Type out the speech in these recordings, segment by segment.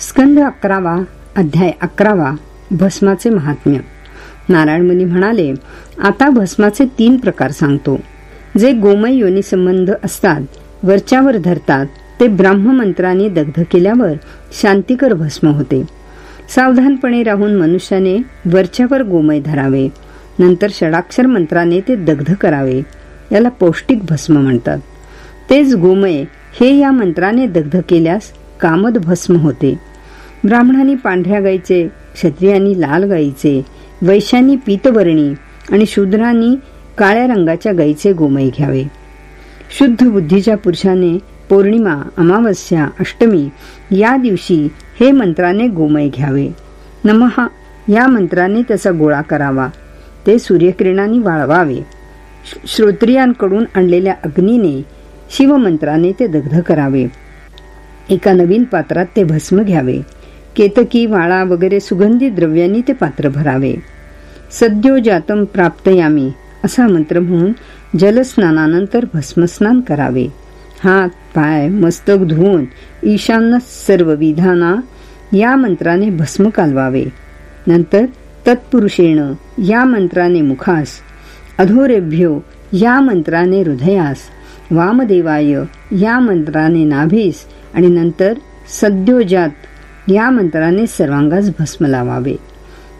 स्कंद अकरावा अध्याय अकरावा भस्माचे महात्म्य. नारायण मुनी म्हणाले आता भस्माचे तीन प्रकार सांगतो. जे गोमय योनी संबंध असतात वरच्यावर धरतात ते ब्राह्ममंत्राने दग्ध केल्यावर शांतिकर भस्म होते. सावधानपणे राहून मनुष्याने वरच्यावर गोमय धरावे नंतर षडाक्षर मंत्राने ते दग्ध करावे याला पौष्टिक भस्म म्हणतात. तेच गोमय हे या मंत्राने दग्ध केल्यास कामद भस्म होते. ब्राह्मणांनी पांढऱ्या गाईचे क्षत्रियांनी लाल गाईचे वैश्यांनी पीतवर्णी आणि शूद्रांनी काळ्या रंगाच्या गाईचे गोमय घ्यावे. शुद्ध बुद्धीच्या पुरुषाने पौर्णिमा अमावस्या अष्टमी या दिवशी हे मंत्राने गोमय घ्यावे. नमहा या मंत्राने त्याचा गोळा करावा. ते सूर्यकिरणाने वाळवावे. श्रोत्रियांकडून आणलेल्या अग्नीने शिवमंत्राने ते दग्ध करावे. एका नवीन पात्रात ते भस्म घ्यावे. केतकी वाळा वगैरे सुगंधी द्रव्यांनी ते पात्र भरावे. सद्योजातम प्राप्तयामी असा मंत्र म्हणून जलस्नानानंतर भस्मस्नान करावे. हात पाय मस्तक धुवून ईशान्य सर्व विधाना या मंत्राने भस्म कालवावे. नंतर तत्पुरुषेण या मंत्राने मुखास अधोरेभ्यो या मंत्राने हृदयास वामदेवाय या मंत्राने नाभीस आणि नंतर सद्योजात या मंत्राने सर्वांगास भस्म लावावे.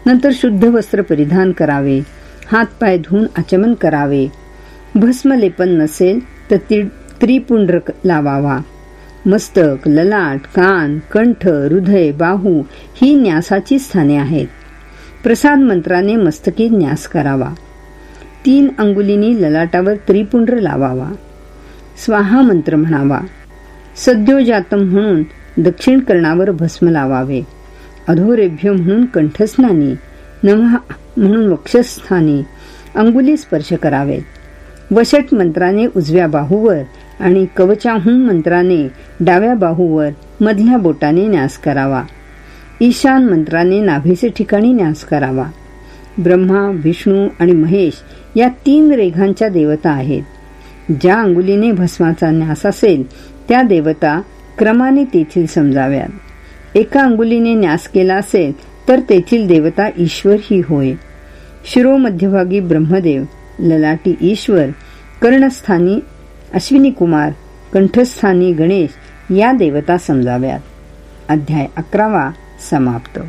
नंतर शुद्ध वस्त्र परिधान करावे. हात पाय धुवून आचमन करावे. भस्म लेपन नसेल तर त्रिपुंड्र लावावा. मस्तक ललाट कान कंठ हृदय बाहू ही न्यासाची स्थाने आहेत. प्रसाद मंत्राने मस्तकी न्यास करावा. तीन अंगुलीनी ललाटावर त्रिपुंड्र लावावा. स्वाहा मंत्र म्हणावा. सद्योजातम म्हणून दक्षिण कर्णावर भस्म लावावे. अधोरेभ्य म्हणून कंठस्नानी नमः म्हणून वक्षस्थानी अंगुली स्पर्श करावे. वशट मंत्राने उजव्या बाहूवर आणि कवचाहून मंत्राने डाव्या बाहूवर मधल्या बोटाने न्यास करावा. ईशान मंत्राने नाभीचे ठिकाणी न्यास करावा. ब्रह्मा विष्णू आणि महेश या तीन रेघांच्या देवता आहेत. ज्या अंगुलीने भस्माचा न्यास असेल त्या देवता क्रमाने तेथील समजाव्यात. एका अंगुलीने न्यास केला असेल तर तेथील देवता ईश्वर ही होय. शिरो मध्यभागी ब्रह्मदेव ललाटी ईश्वर कर्णस्थानी अश्विनी कुमार कंठस्थानी गणेश या देवता समजाव्यात. अध्याय अकरावा समाप्त.